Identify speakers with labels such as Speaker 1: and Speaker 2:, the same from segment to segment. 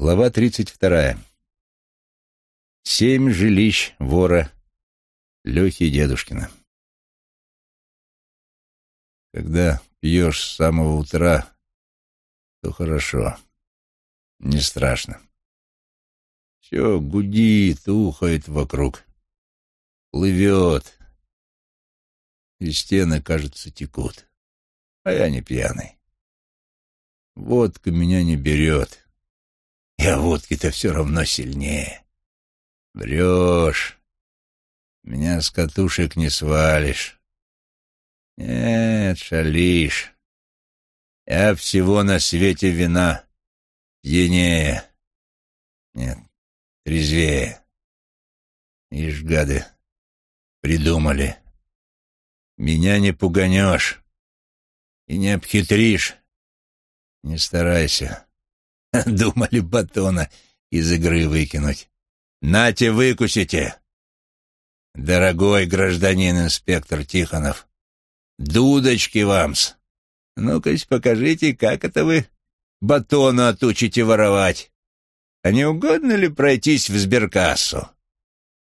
Speaker 1: Глава тридцать вторая. Семь жилищ вора Лехи Дедушкина. Когда пьешь с самого утра, то хорошо, не страшно. Все гудит, ухает вокруг, плывет, и стены, кажется, текут, а я не пьяный. Водка меня не берет. Я водки-то все равно сильнее. Врешь. Меня с катушек не свалишь. Нет, шалишь. Я всего на свете вина пьянее. Нет, трезвее. Ишь, гады, придумали. Меня не пуганешь и не обхитришь. Не старайся. Думали батона из игры выкинуть. Нате, выкусите. Дорогой гражданин инспектор Тихонов, дудочки вам-с. Ну-ка, покажите, как это вы батону отучите воровать. А не угодно ли пройтись в сберкассу?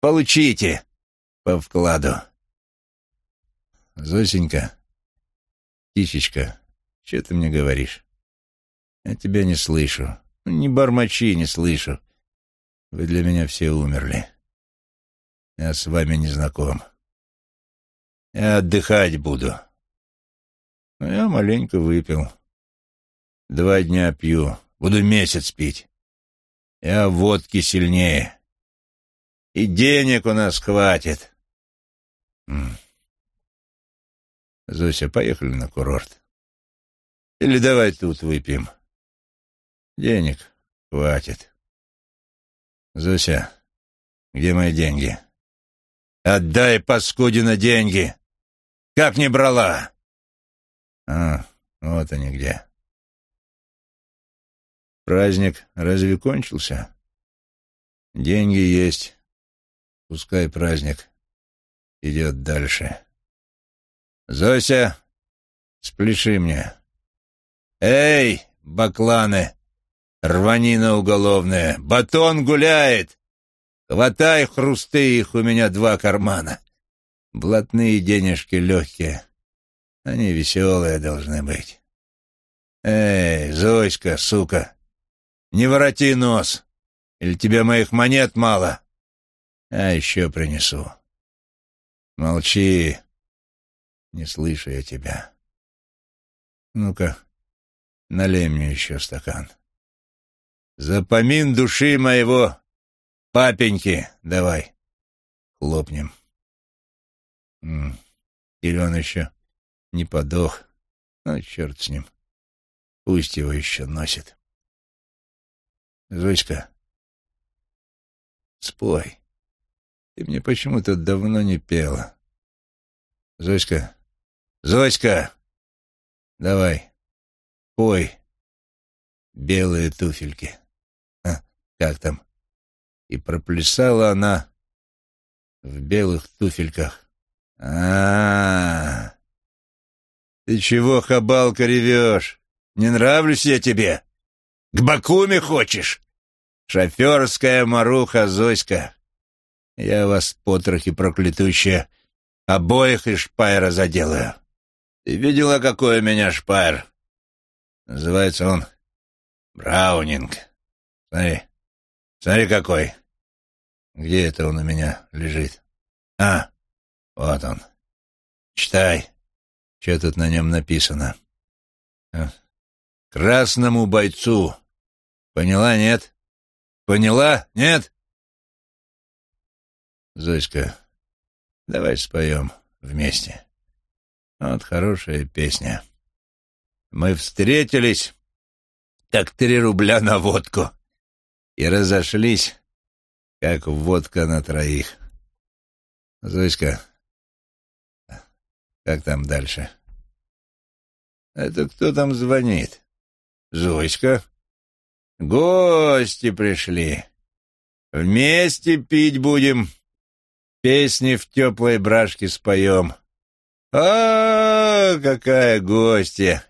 Speaker 1: Получите по вкладу. Зосенька, птичечка, что ты мне говоришь? Я тебя не слышу. Не бормочи, не слышу. Вы для меня все умерли. Я с вами не знаком. Я отдыхать буду. Но я маленько выпил. Два дня пью. Буду месяц пить. Я водки сильнее. И денег у нас хватит. Зося, поехали на курорт. Или давай тут выпьем. — Денег хватит. Зуся, где мои деньги? Отдай, паскудина, деньги! Как не брала? А, вот они где. Праздник разве кончился? Деньги есть. Пускай праздник идет дальше. Зося, спляши мне. Эй, бакланы! Рванина уголовная. Батон гуляет. Хватай хрусты, их у меня два кармана. Блатные денежки легкие. Они веселые должны быть. Эй, Зоська, сука, не вороти нос. Или тебе моих монет мало? А еще принесу. Молчи. Не слышу я тебя. Ну-ка, налей мне еще стакан. За помин души моего папеньки давай хлопнем. Или он еще не подох. Ну, черт с ним. Пусть его еще носит. Зоська, спой. Ты мне почему-то давно не пела. Зоська, Зоська, давай, пой белые туфельки как там. И проплясала она в белых туфельках. а, -а, -а. Ты чего, хабалка, ревешь? Не нравлюсь я тебе? К Бакуме хочешь? Шоферская маруха Зоська. Я вас, потрохи проклятущие, обоих из шпайра заделаю. Ты видела, какой у меня шпайр? Называется он Браунинг. Смотри, Смотри, какой. Где это он у меня лежит? А, вот он. Читай, что тут на нем написано. А, красному бойцу. Поняла, нет? Поняла, нет? Зоська, давай споем вместе. Вот хорошая песня. Мы встретились, так три рубля на водку и разошлись, как водка на троих. Зоська, как там дальше? Это кто там звонит? Зоська? Гости пришли. Вместе пить будем. Песни в теплой брашке споем. А, какая гостья!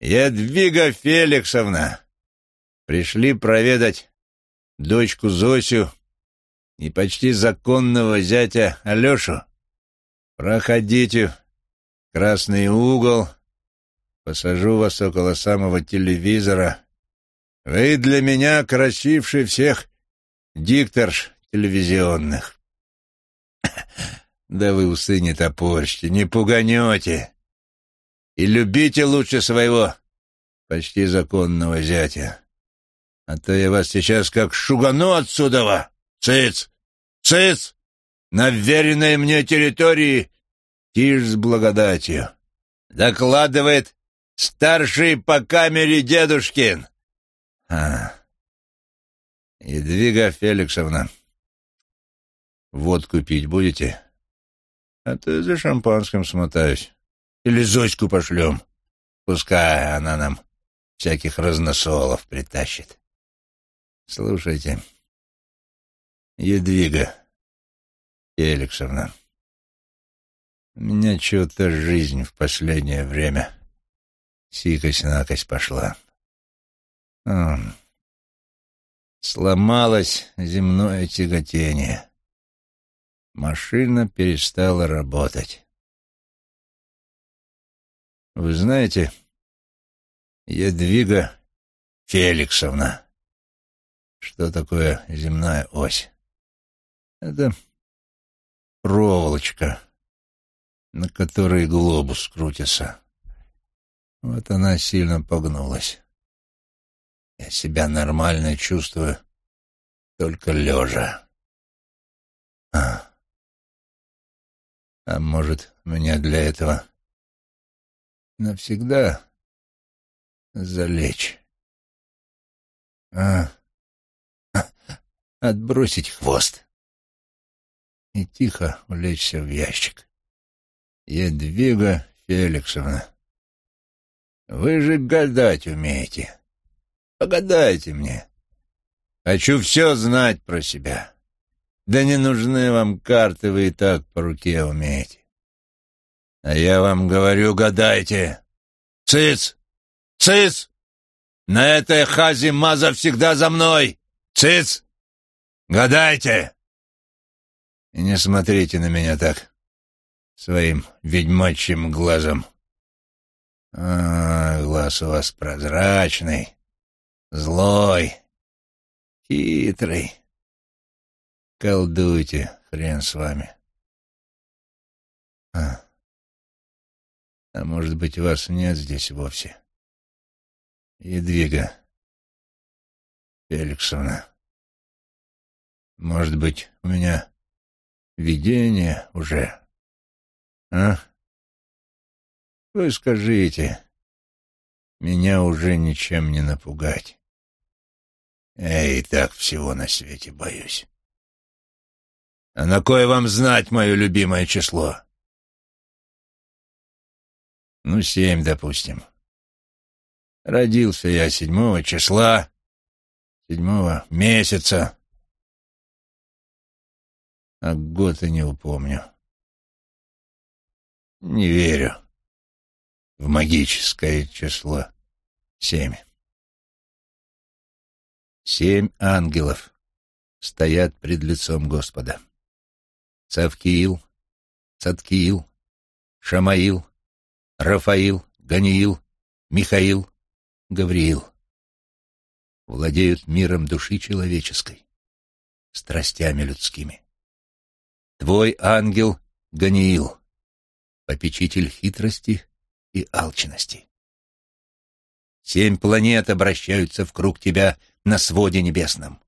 Speaker 1: Ядвига Феликсовна! Пришли проведать дочку Зосю и почти законного зятя Алешу. Проходите в красный угол, посажу вас около самого телевизора. Вы для меня красивший всех дикторш телевизионных. Да вы усы не топорщите, не пуганете. И любите лучше своего почти законного зятя. А то я вас сейчас как шугану отсюда. Цыц! Цыц! На веренной мне территории тишь с благодатью. Докладывает старший по камере дедушкин. А, Едвига Феликсовна, водку пить будете? А то за шампанским смотаюсь. Или Зоську пошлем. Пускай она нам всяких разносолов притащит. Слушайте, Едвига Феликсовна, меня что-то жизнь в последнее время сикость-накость пошла. М Сломалось земное тяготение. Машина перестала работать. Вы знаете, Едвига Феликсовна, что такое земная ось? Это проволочка, на которой глобус крутится. Вот она сильно погнулась. Я себя нормально чувствую, только лежа. А, а может, мне для этого навсегда залечь? А отбросить хвост и тихо улечься в ящик. Едвига Феликсовна, вы же гадать умеете. Погадайте мне. Хочу все знать про себя. Да не нужны вам карты, вы и так по руке умеете. А я вам говорю, гадайте. Цыц! Цыц! На этой хазе маза всегда за мной! Цыц! Гадайте! И не смотрите на меня так, своим ведьмачьим глазом. А, глаз у вас прозрачный, Злой, хитрый. Колдуйте, хрен с вами. А, а может быть, вас нет здесь вовсе? Едвига Феликсовна. Может быть, у меня видение уже, а? Вы скажите, меня уже ничем не напугать. Я и так всего на свете боюсь. А на кое вам знать мое любимое число? Ну, семь, допустим. Родился я седьмого числа, седьмого месяца. А год и не упомню. Не верю в магическое число семь. Семь ангелов стоят пред лицом Господа. Цавкиил, Цаткиил, Шамаил, Рафаил, Ганиил, Михаил, Гавриил. Владеют миром души человеческой, страстями людскими. Твой ангел Ганиил, попечитель хитрости и алчности. Семь планет обращаются в круг тебя на своде небесном.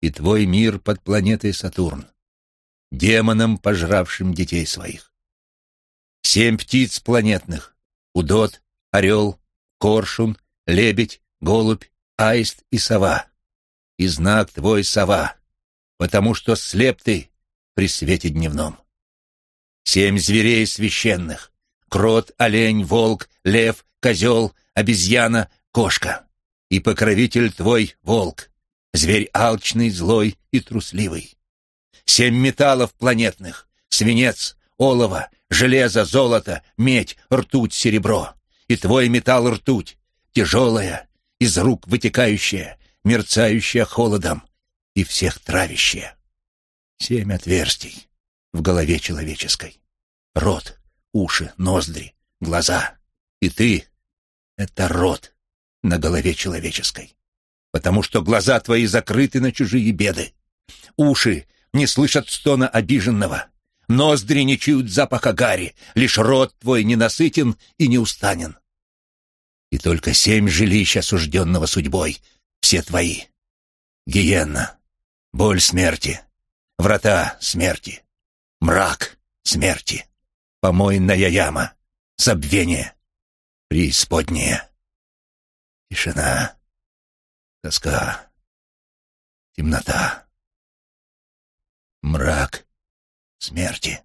Speaker 1: И твой мир под планетой Сатурн, демоном, пожравшим детей своих. Семь птиц планетных — удот, орел, коршун, лебедь, голубь, аист и сова. И знак твой — сова, потому что слеп ты при свете дневном. Семь зверей священных — крот, олень, волк, лев, козел, обезьяна, кошка и покровитель твой — волк, зверь алчный, злой и трусливый. Семь металлов планетных — свинец, олово, железо, золото, медь, ртуть, серебро. И твой металл ртуть, тяжелая, из рук вытекающая, мерцающая холодом и всех травящая. Семь отверстий в голове человеческой. Рот, уши, ноздри, глаза. И ты — это рот на голове человеческой. Потому что глаза твои закрыты на чужие беды. Уши не слышат стона обиженного. Ноздри не чуют запаха гари. Лишь рот твой ненасытен и неустанен. И только семь жилищ осужденного судьбой, все твои. Гиенна, боль смерти, врата смерти, мрак смерти, помойная яма, забвение, преисподняя, тишина, тоска, темнота, мрак смерти.